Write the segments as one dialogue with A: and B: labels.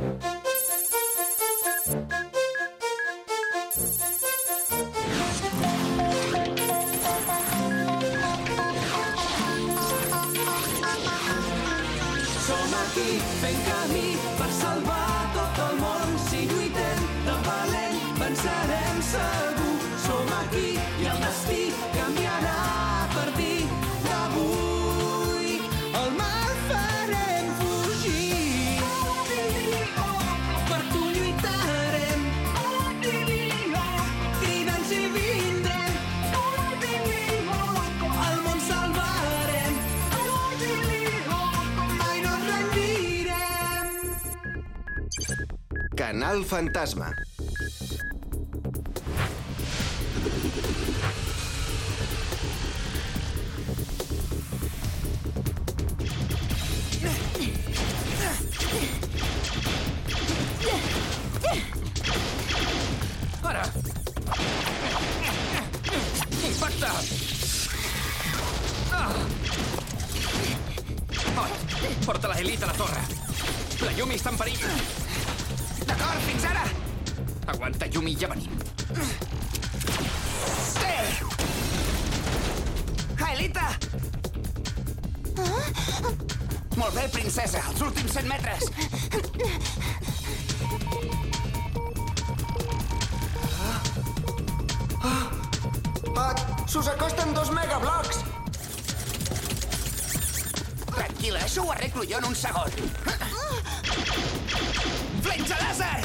A: Som aquí
B: Canal Fantasma.
C: Molt bé, princesa, els últims 100 metres.
B: Ot, s'us acosten dos megablocs!
C: Tranquil·la, això ho arreglo jo en un segon. Fletxa làser!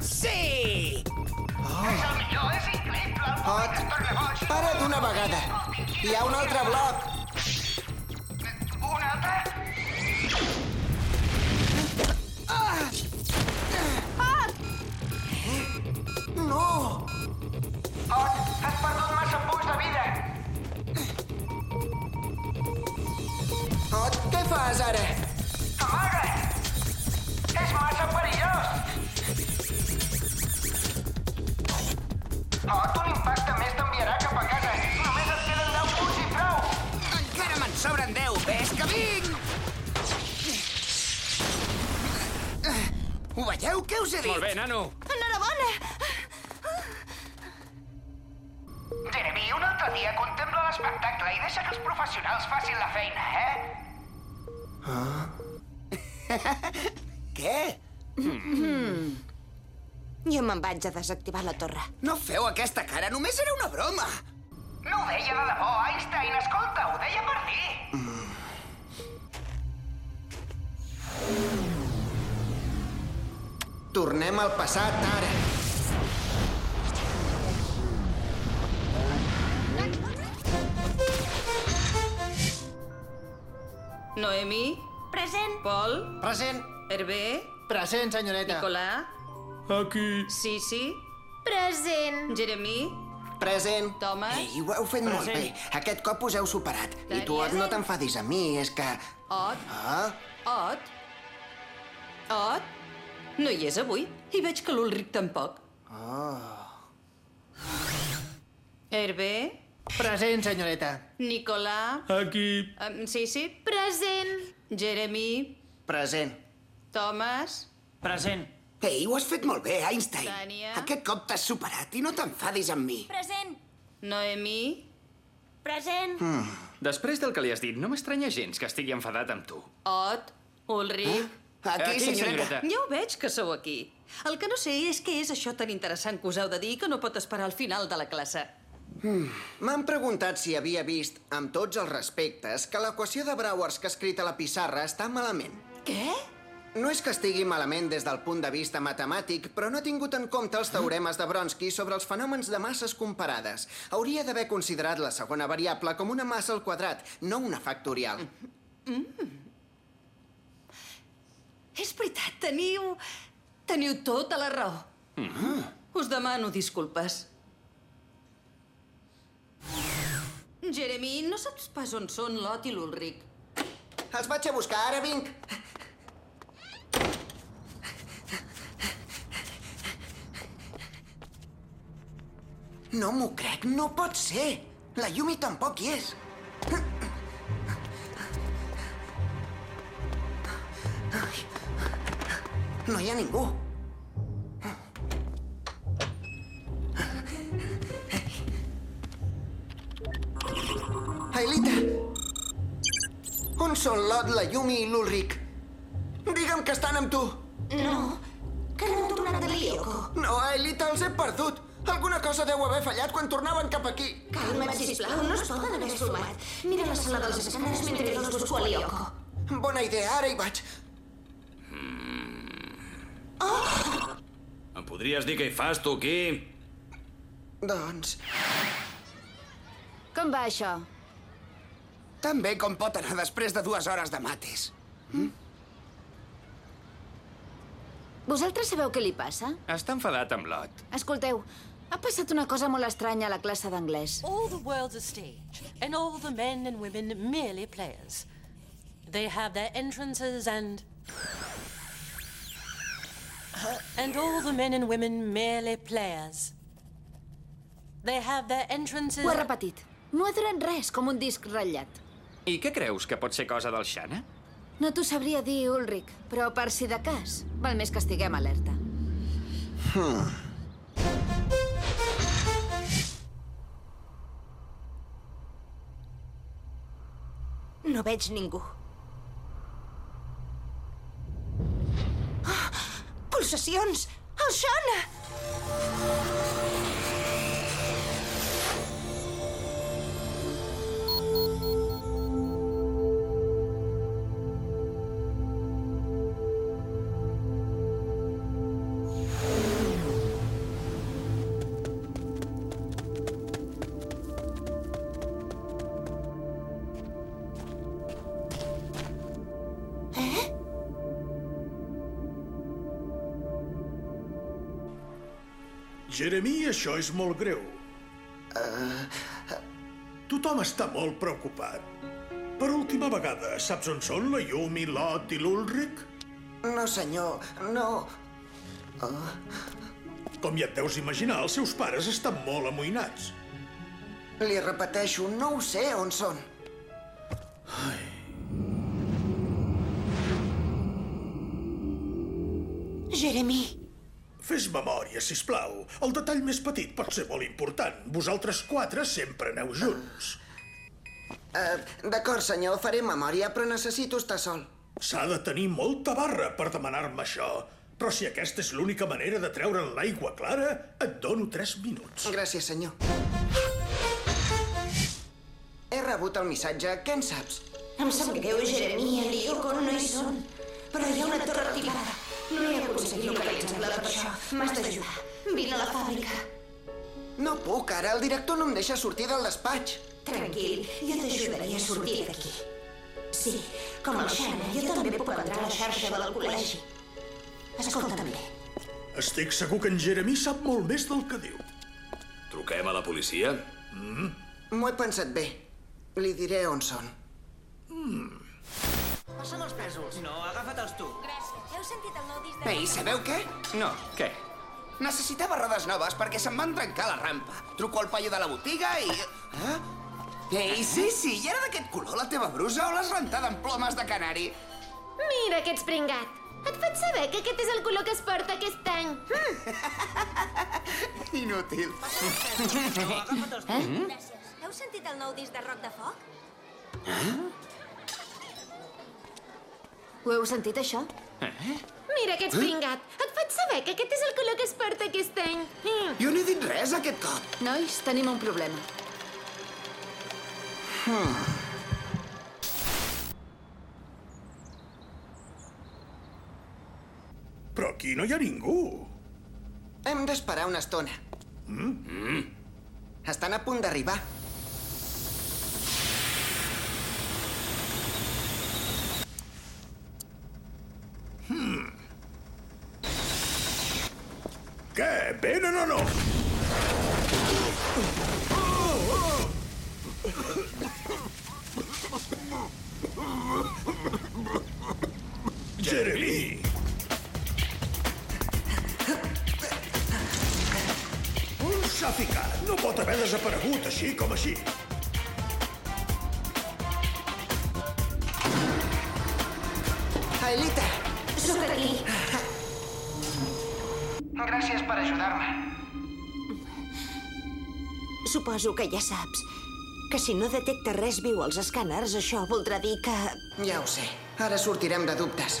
C: Sí!
B: Ot, para d'una vegada. Hi ha un altre bloc. No!
D: Has perdut massa punts de vida.
B: Ot, què fas ara?
C: Veieu? Què us he dit?
E: Molt bé, nano.
F: Enhorabona!
D: Jeremy, un altre dia contempla l'espectacle i deixa que els professionals facin la feina, eh?
C: Què?
F: Jo me'n vaig a desactivar la torre.
C: No feu aquesta cara, només era una broma.
D: No ho deia de debò, Einstein. Escolta, ho deia per dir.
B: Tornem al passat, ara.
G: Noemi,
F: Present.
G: Pol,
H: Present.
G: Hervé,
H: Present, senyoreta.
G: Nicolà,
A: Aquí.
G: Sisi,
F: Present.
G: Jeremy,
B: Present.
G: Thomas,
B: Ei, ho heu fet molt bé.
H: Present.
B: Aquest cop us heu superat. I tu, Ot,
G: Daniel.
B: no t'enfadis amb mi, és que...
G: Ot,
B: Ah,
G: Ot, Ot. No hi és avui. I veig que l'Ulric tampoc. Hervé,
H: Present, senyoreta.
G: Nicolà,
A: Aquí.
G: um, Sisi,
F: Present.
G: Jeremy,
B: present.
G: Thomas,
H: Present.
C: Ei, ho has fet molt bé, Einstein.
G: Tània.
C: Aquest cop t'has superat i no t'enfadis amb mi.
F: Present.
G: Noemi,
F: Present.
E: Després del que li has dit, no m'estranya gens que estigui enfadat amb tu.
G: Ot, Ulric...
C: Aquí,
E: Aquí,
C: senyoreta.
E: senyoreta.
G: Ja ho veig que sou aquí. El que no sé és què és això tan interessant que us heu de dir que no pot esperar al final de la classe.
B: M'han preguntat si havia vist, amb tots els respectes, que l'equació de Brouwers que ha escrit a la pissarra està malament.
G: Què?
B: No és que estigui malament des del punt de vista matemàtic, però no ha tingut en compte els teoremes de Bronsky sobre els fenòmens de masses comparades. Hauria d'haver considerat la segona variable com una massa al quadrat, no una factorial.
G: És veritat, teniu... Teniu tota la raó. Us demano disculpes. Jeremy, no saps pas on són l'Ot i l'Ulric.
B: Els vaig a buscar, ara vinc. No m'ho crec, no pot ser. La Yumi tampoc hi és. No hi ha ningú. Ailita! On són l'Ot, la Yumi i l'Ulric? Digue'm que estan amb tu.
F: No, que no han tornat de l'Ioko.
B: No, Ailita, els he perdut. Alguna cosa deu haver fallat quan tornaven cap aquí.
F: Calma't, sisplau, no es poden haver esfumat. Mira la sala dels escàners mentre jo els busco a l'Ioko.
B: Bona idea, ara hi vaig.
E: Em podries dir què hi fas, tu, aquí?
B: Doncs...
I: Com va això?
C: Tan bé com pot anar després de dues hores de mates.
I: Vosaltres sabeu què li passa?
E: Està enfadat amb l'Ot.
I: Escolteu, ha passat una cosa molt estranya a la classe d'anglès.
J: All the world's a stage, and all the men and women merely players. They have their entrances and. And all the men and women merely players. They have their entrances.
I: Ho he repetit. No ha durat res, com un disc ratllat.
E: I què creus, que pot ser cosa del Xana?
I: No t'ho sabria dir, Ulric, però per si de cas, val més que estiguem alerta.
F: No veig ningú. Pulsacions! El Shona!
K: Això és molt greu. Tothom està molt preocupat. Per última vegada, saps on són la Yumi, l'Ot i l'Ulric?
B: No, senyor, no...
K: Com ja et deus imaginar, els seus pares estan molt amoïnats.
B: Li repeteixo, no ho sé on són.
F: Jeremy,
K: Fes memòria, si plau. El detall més petit pot ser molt important. Vosaltres quatre sempre aneu junts.
B: Uh, D'acord, senyor, faré memòria, però necessito estar sol.
K: S'ha de tenir molta barra per demanar-me això. Però si aquesta és l'única manera de treure'n l'aigua clara, et dono tres minuts.
B: Gràcies, senyor. He rebut el missatge. Què en saps?
F: em sap greu, Jeremy i l'Ioko no hi són. Però hi ha una torre activada. No he aconseguit localitzar-la per això. M'has d'ajudar. Vine a la fàbrica.
B: No puc, ara. El director no em deixa sortir del despatx.
F: Tranquil, jo t'ajudaré a sortir d'aquí. Sí, com el Xana, jo també puc entrar a la xarxa del col·legi. Escolta'm bé.
K: Estic segur que en Jeremy sap molt més del que diu.
E: Truquem a la policia?
B: M'ho he pensat bé. Li diré on són.
H: Passa'm els pèsols. No, agafa-te'ls tu.
F: Heu sentit el nou disc
C: Ei, sabeu què?
E: No, què?
C: Necessitava rodes noves perquè se'm van trencar la rampa. Truco al paio de la botiga i... Eh? Ei, sí, sí, i era d'aquest color la teva brusa o l'has rentada amb plomes de canari?
F: Mira aquest pringat. Et faig saber que aquest és el color que es porta aquest any.
C: Inútil.
F: Heu sentit el nou disc de Rock de Foc?
I: Ho heu sentit, això?
F: Mira aquest pringat. Et faig saber que aquest és el color que es porta aquest any. Mm.
C: Jo no he dit res aquest cop.
I: Nois, tenim un problema.
K: Però aquí no hi ha ningú.
B: Hem d'esperar una estona. Mm? Estan a punt d'arribar.
K: Què, venen o no? Jeremy! S'ha ficat? No pot haver desaparegut així com així.
D: Ajudar-me.
F: Suposo que ja saps que si no detecta res viu als escàners, això voldrà dir que...
B: Ja ho sé. Ara sortirem de dubtes.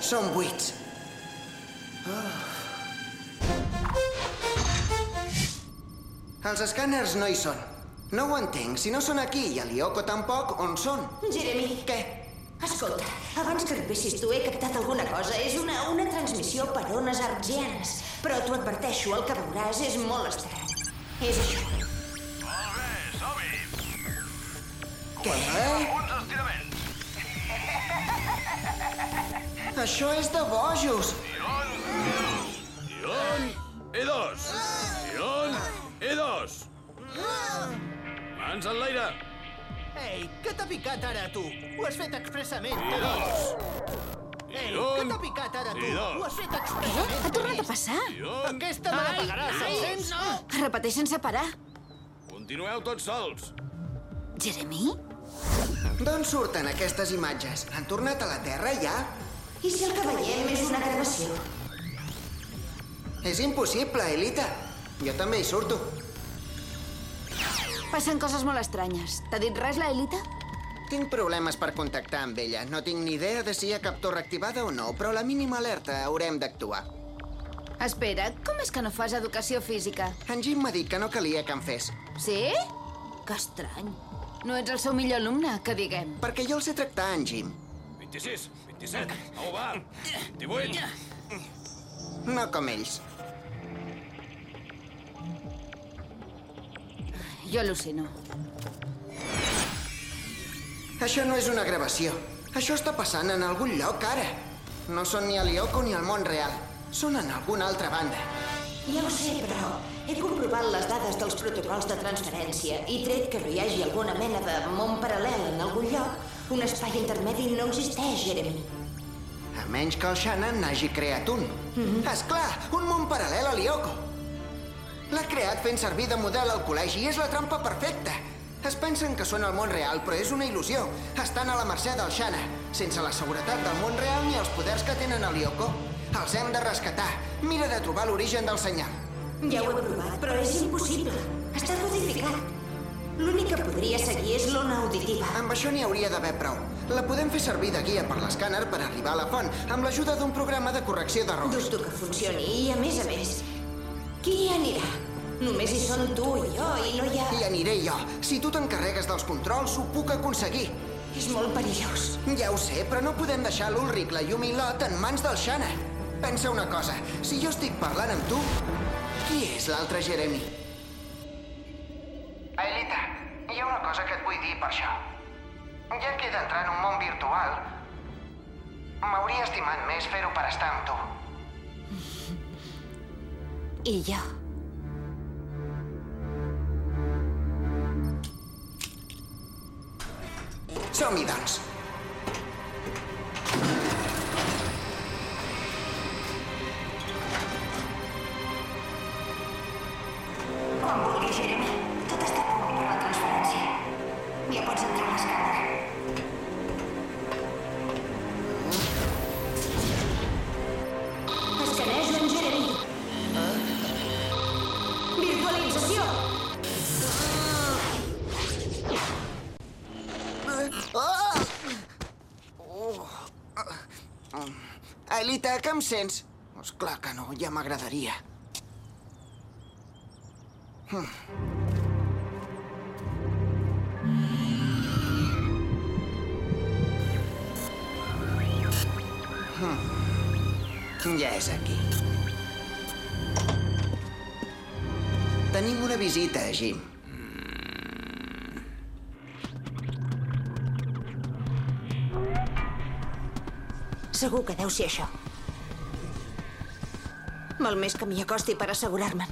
B: Són buits. Oh. Els escàners no hi són. No ho entenc. Si no són aquí i a Lyoko tampoc, on són?
F: Jeremy.
B: Què?
F: Escolta, abans que arribessis tu he captat alguna cosa. És una, una transmissió per ones argianes. Però t'ho adverteixo, el que veuràs és molt estrany. És això.
B: Què?
D: Uns estiraments.
B: Això és de bojos.
L: I un, i dos. I Mans enlaire.
H: Ei, què t'ha picat ara, tu? Ho has fet expressament.
L: I dos.
H: Ei,
L: I
H: què
L: un,
H: t'ha picat ara, tu? Ho has fet
I: Què?
H: expressament.
I: Ha tornat a passar?
L: Un,
H: Aquesta me la pagaràs,
L: Ai,
H: sents? No.
I: Es repeteix sense parar.
L: Continueu tots sols.
I: Jeremy?
B: D'on surten aquestes imatges? Han tornat a la Terra ja?
F: I si el que veiem és una gravació?
B: És impossible, Elita. Jo també hi surto.
I: Passen coses molt estranyes. T'ha dit res, la Elita?
B: Tinc problemes per contactar amb ella. No tinc ni idea de si hi ha cap torre activada o no, però la mínima alerta haurem d'actuar.
I: Espera, com és que no fas educació física?
B: En Jim m'ha dit que no calia que en fes.
I: Sí? Que estrany. No ets el seu millor alumne, que diguem.
B: Perquè jo el sé tractar, en Jim.
L: 26, 27, au va, 18.
B: No com ells.
I: Jo al·lucino.
B: Això no és una gravació. Això està passant en algun lloc ara. No són ni a Lyoko ni al món real. Són en alguna altra banda.
F: Ja ho sé, però he comprovat les dades dels protocols de transferència i tret que no hi hagi alguna mena de món paral·lel en algun lloc, un espai intermedi no existeix, Jeremy.
B: A menys que el Shannon n'hagi creat un. Mm -hmm. Esclar, un món paral·lel a Lyoko. L'ha creat fent servir de model al col·legi i és la trampa perfecta. Es pensen que són al món real, però és una il·lusió. Estan a la mercè del Shana, sense la seguretat del món real ni els poders que tenen a Lyoko. Els hem de rescatar. Mira de trobar l'origen del senyal.
F: Ja ho he provat, però és impossible. Està codificat. L'únic que podria seguir és l'ona auditiva.
B: Amb això n'hi hauria d'haver prou. La podem fer servir de guia per l'escàner per arribar a la font, amb l'ajuda d'un programa de correcció d'errors.
F: Dubto que funcioni i, a més a més, qui hi anirà? Només hi són tu i jo i no hi ha...
B: Hi aniré jo. Si tu t'encarregues dels controls, ho puc aconseguir.
F: És molt perillós.
B: Ja ho sé, però no podem deixar l'Ulric, la Yumi i l'Ot en mans del Shana. Pensa una cosa, si jo estic parlant amb tu, qui és l'altre Jeremy?
D: Aelita, hi ha una cosa que et vull dir per això. Ja que he d'entrar en un món virtual, m'hauria estimat més fer-ho per estar amb tu.
F: I jo.
B: Som-hi, doncs.
F: Quan
B: sents? És clar que no, ja m'agradaria. Hmm. Ja és aquí. Tenim una visita, Jim.
F: Segur que deu ser això. Val més que m'hi acosti per assegurar-me'n.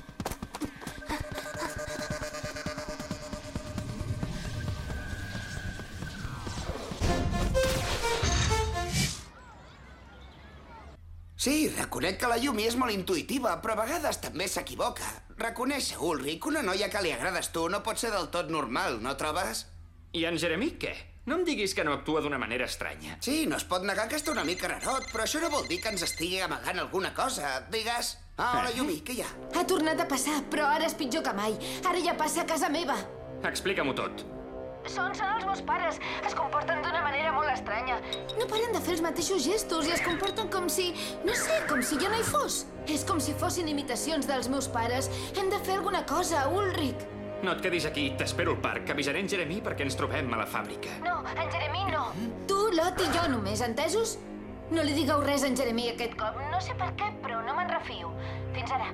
C: Sí, reconec que la Yumi és molt intuïtiva, però a vegades també s'equivoca. Reconèixer, Ulrich, una noia que li agrades tu no pot ser del tot normal, no trobes?
E: I en Jeremy, què? No em diguis que no actua d'una manera estranya.
C: Sí, no es pot negar que està una mica rarot, però això no vol dir que ens estigui amagant alguna cosa. Digues... Ah, hola, Yumi, què hi ha?
I: Ha tornat a passar, però ara és pitjor que mai. Ara ja passa a casa meva.
E: Explica-m'ho tot.
I: Són, són els meus pares. Es comporten d'una manera molt estranya. No paren de fer els mateixos gestos i es comporten com si... No sé, com si jo no hi fos. És com si fossin imitacions dels meus pares. Hem de fer alguna cosa, Ulrich.
E: No et quedis aquí, t'espero al parc. Avisaré en Jeremy perquè ens trobem a la fàbrica.
I: No, en Jeremy no. Tu, Lot i jo només, entesos? No li digueu res a en Jeremy aquest cop. No sé per què, però no me'n refio. Fins ara.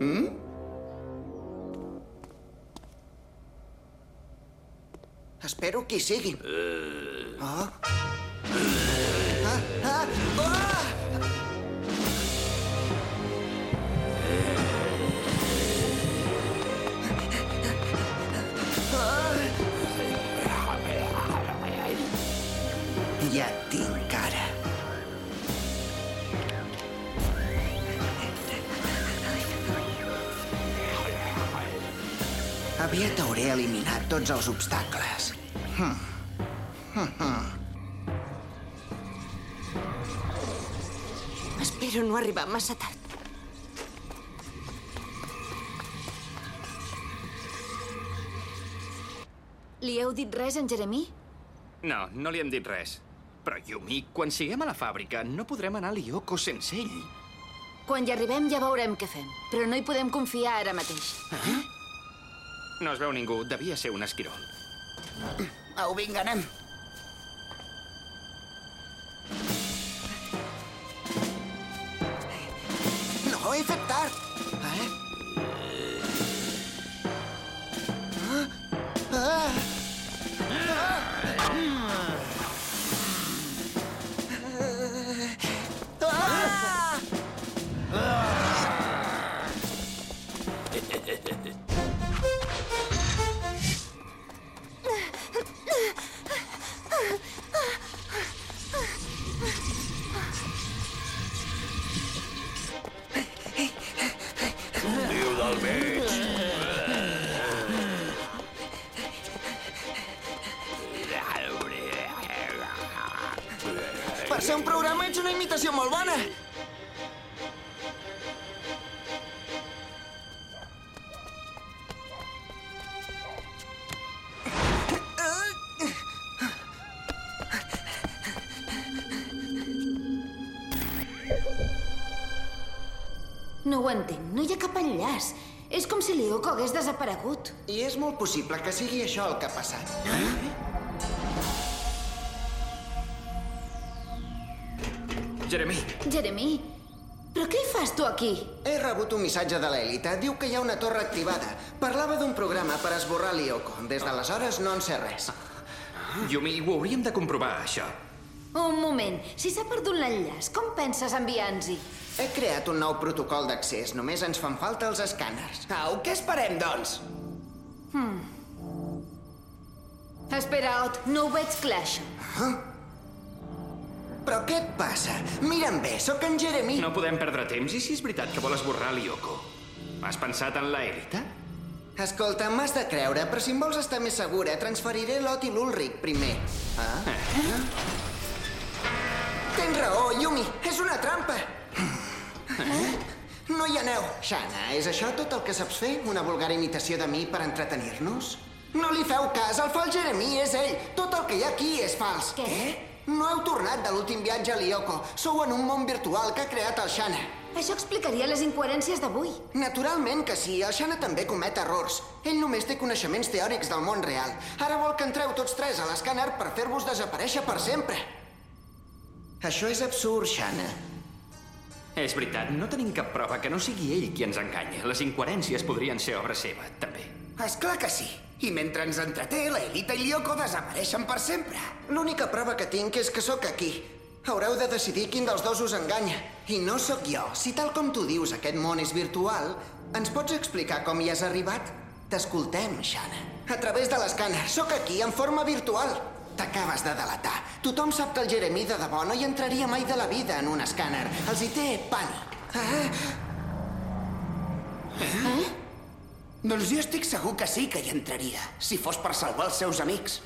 C: Mm?
B: Espero que hi sigui.
E: Uh...
B: Oh. Ah, tots els obstacles. Hm.
F: Espero no arribar massa tard.
I: Li heu dit res, en Jeremy?
E: No, no li hem dit res. Però, Yumi, quan siguem a la fàbrica, no podrem anar a Lyoko sense ell.
I: Quan hi arribem ja veurem què fem. Però no hi podem confiar ara mateix.
E: Eh? No es veu ningú. Devia ser un esquirol.
C: Au, vinga, anem.
I: Enllaç. És com si Lyoko hagués desaparegut.
B: I és molt possible que sigui això el que ha passat.
E: Jeremy,
I: Jeremy, però què hi fas tu aquí?
B: He rebut un missatge de l'Elita. Diu que hi ha una torre activada. Parlava d'un programa per esborrar Lyoko. Des d'aleshores no en sé res.
E: Yumi, ho hauríem de comprovar, això.
I: Un moment. Si s'ha perdut l'enllaç, com penses enviar-nos-hi?
B: He creat un nou protocol d'accés. Només ens fan falta els escàners.
C: Au, què esperem, doncs?
I: Hmm. Espera, Ot, no ho veig clar, això.
B: Però què et passa? Mira'm bé, sóc en Jeremy.
E: No podem perdre temps. I si és veritat que vol esborrar Lyoko? Has pensat en la Elita?
B: Escolta, m'has de creure, però si em vols estar més segura, transferiré l'Ot i l'Ulric primer. Ah? Eh? Tens raó, Yumi. És una trampa. No hi aneu. Shana, és això tot el que saps fer? Una vulgar imitació de mi per entretenir-nos? No li feu cas, el fa el Jeremy, és ell. Tot el que hi ha aquí és fals.
I: Què?
B: No heu tornat de l'últim viatge a Lyoko. Sou en un món virtual que ha creat el Shana.
I: Això explicaria les incoherències d'avui.
B: Naturalment que sí, el Shana també comet errors. Ell només té coneixements teòrics del món real. Ara vol que entreu tots tres a l'escàner per fer-vos desaparèixer per sempre. Això és absurd, Shana.
E: És veritat, no tenim cap prova que no sigui ell qui ens enganya. Les incoherències podrien ser obra seva, també.
C: És clar que sí. I mentre ens entreté, la Elita i Lyoko desapareixen per sempre.
B: L'única prova que tinc és que sóc aquí. Haureu de decidir quin dels dos us enganya. I no sóc jo. Si tal com tu dius aquest món és virtual, ens pots explicar com hi has arribat? T'escoltem, Shana. A través de l'escàner. Sóc aquí, en forma virtual. T'acabes de delatar. Tothom sap que el Jeremy de debò no hi entraria mai de la vida en un escàner. Els hi té pànic. Eh?
C: Eh? Doncs jo estic segur que sí que hi entraria, si fos per salvar els seus amics.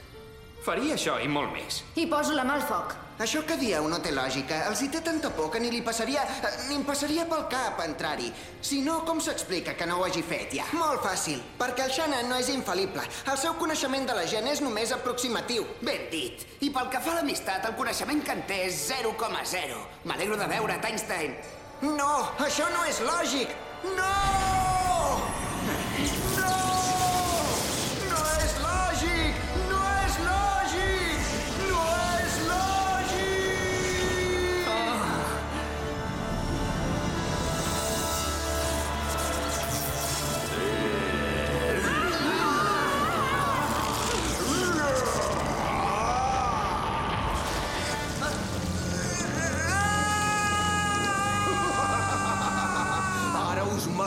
E: Faria això i molt més.
I: I poso la mà al foc.
B: Això que dieu no té lògica. Els hi té tanta por que ni li passaria... eh, ni em passaria pel cap entrar-hi. Si no, com s'explica que no ho hagi fet ja? Molt fàcil, perquè el Shannon no és infal·lible. El seu coneixement de la gent és només aproximatiu.
C: Ben dit. I pel que fa a l'amistat, el coneixement que en té és 0,0. M'alegro de veure't, Einstein.
B: No, això no és lògic! No! No!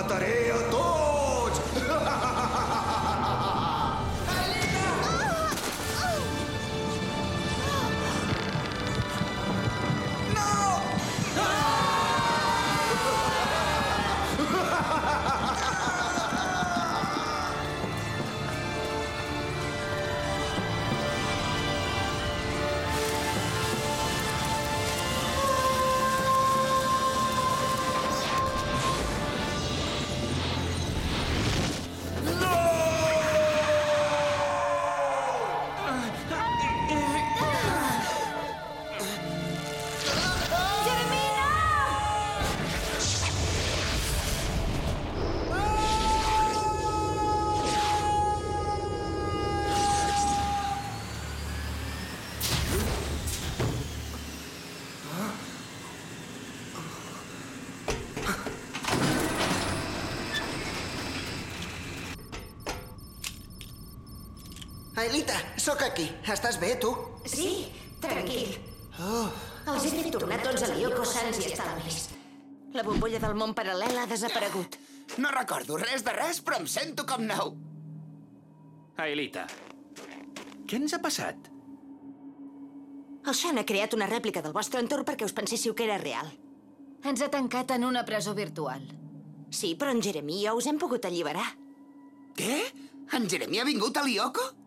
H: Ara us mataré a tots! Aelita, sóc aquí. Estàs bé, tu?
F: Sí, tranquil.
B: Oh.
F: Els he fet tornar tots a l'Ioko sants i estalvis. La bombolla del món paral·lel ha desaparegut.
C: No recordo res de res, però em sento com nou.
E: Aelita, què ens ha passat?
F: El Sean ha creat una rèplica del vostre entorn perquè us penséssiu que era real.
I: Ens ha tancat en una presó virtual.
F: Sí, però en Jeremy i jo us hem pogut alliberar.
C: Què? En Jeremy ha vingut a l'Ioko?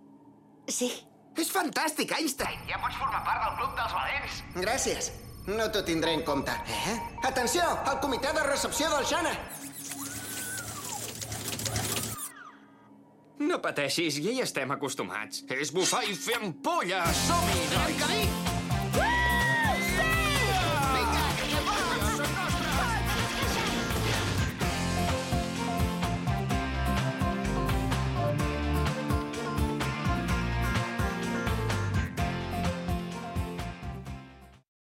F: Sí.
C: És fantàstic, Einstein.
D: Ja pots formar part del Club dels Valents.
B: Gràcies. No t'ho tindré en compte. Eh? Atenció, el comitè de recepció del Xana.
E: No pateixis, ja hi estem acostumats. És bufar i fer ampolla! Som-hi, noi!
C: Camí!